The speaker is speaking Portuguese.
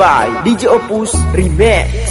by DJ Opus Remix.